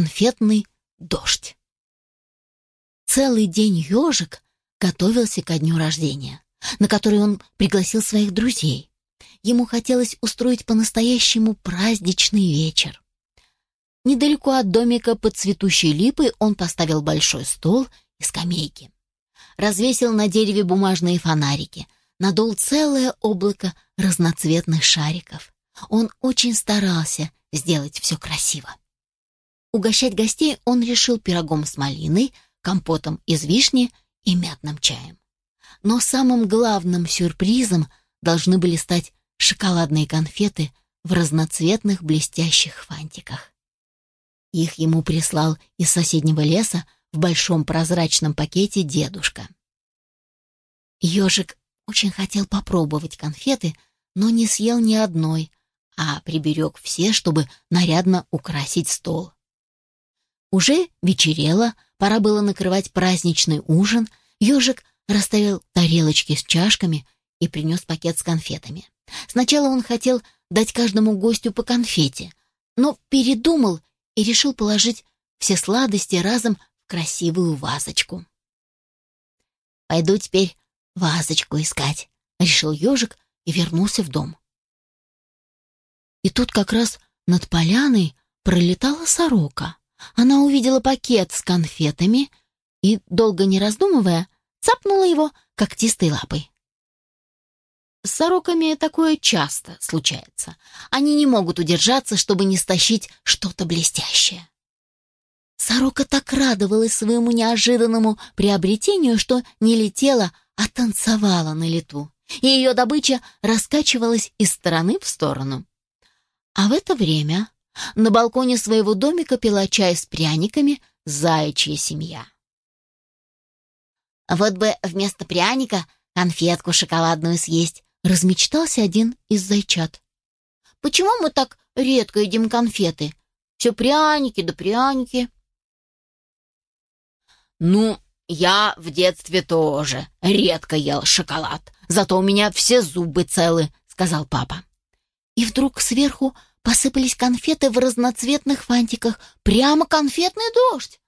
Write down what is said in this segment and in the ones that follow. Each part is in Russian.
конфетный дождь. Целый день ежик готовился ко дню рождения, на который он пригласил своих друзей. Ему хотелось устроить по-настоящему праздничный вечер. Недалеко от домика под цветущей липой он поставил большой стол и скамейки. Развесил на дереве бумажные фонарики, надул целое облако разноцветных шариков. Он очень старался сделать все красиво. Угощать гостей он решил пирогом с малиной, компотом из вишни и мятным чаем. Но самым главным сюрпризом должны были стать шоколадные конфеты в разноцветных блестящих фантиках. Их ему прислал из соседнего леса в большом прозрачном пакете дедушка. Ежик очень хотел попробовать конфеты, но не съел ни одной, а приберег все, чтобы нарядно украсить стол. Уже вечерело, пора было накрывать праздничный ужин. Ежик расставил тарелочки с чашками и принес пакет с конфетами. Сначала он хотел дать каждому гостю по конфете, но передумал и решил положить все сладости разом в красивую вазочку. «Пойду теперь вазочку искать», — решил ежик и вернулся в дом. И тут как раз над поляной пролетала сорока. Она увидела пакет с конфетами и, долго не раздумывая, цапнула его когтистой лапой. С сороками такое часто случается. Они не могут удержаться, чтобы не стащить что-то блестящее. Сорока так радовалась своему неожиданному приобретению, что не летела, а танцевала на лету, и ее добыча раскачивалась из стороны в сторону. А в это время на балконе своего домика пила чай с пряниками заячья семья. «Вот бы вместо пряника конфетку шоколадную съесть», размечтался один из зайчат. «Почему мы так редко едим конфеты? Все пряники да пряники». «Ну, я в детстве тоже редко ел шоколад, зато у меня все зубы целы», — сказал папа. И вдруг сверху посыпались конфеты в разноцветных фантиках. Прямо конфетный дождь.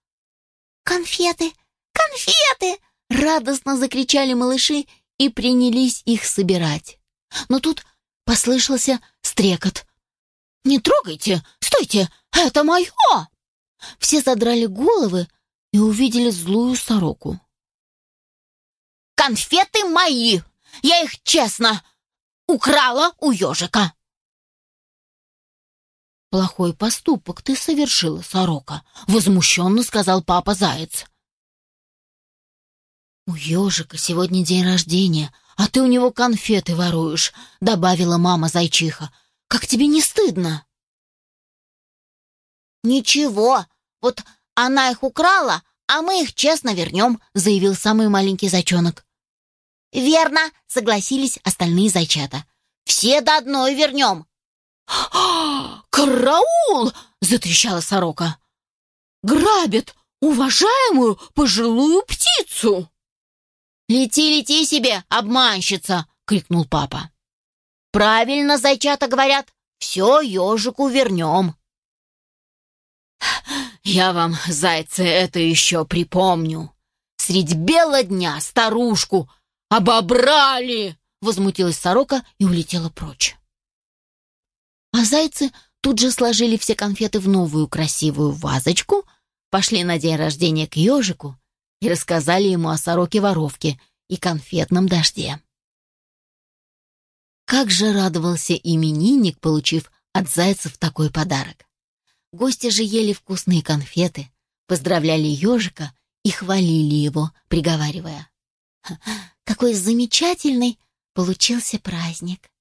«Конфеты! Конфеты!» — радостно закричали малыши и принялись их собирать. Но тут послышался стрекот. «Не трогайте! Стойте! Это мое!» Все задрали головы и увидели злую сороку. «Конфеты мои! Я их честно украла у ежика!» «Плохой поступок ты совершила, сорока», — возмущенно сказал папа Заяц. «У ежика сегодня день рождения, а ты у него конфеты воруешь», — добавила мама Зайчиха. «Как тебе не стыдно?» «Ничего, вот она их украла, а мы их честно вернем», — заявил самый маленький зайчонок. «Верно», — согласились остальные зайчата. «Все до одной вернем», «Караул!» — затрещала сорока. «Грабят уважаемую пожилую птицу!» «Лети, лети себе, обманщица!» — крикнул папа. «Правильно, зайчата говорят, все ежику вернем». «Я вам, зайцы, это еще припомню. Средь бела дня старушку обобрали!» Возмутилась сорока и улетела прочь. А зайцы тут же сложили все конфеты в новую красивую вазочку, пошли на день рождения к ежику и рассказали ему о сороке-воровке и конфетном дожде. Как же радовался именинник, получив от зайцев такой подарок. Гости же ели вкусные конфеты, поздравляли ежика и хвалили его, приговаривая. «Какой замечательный получился праздник!»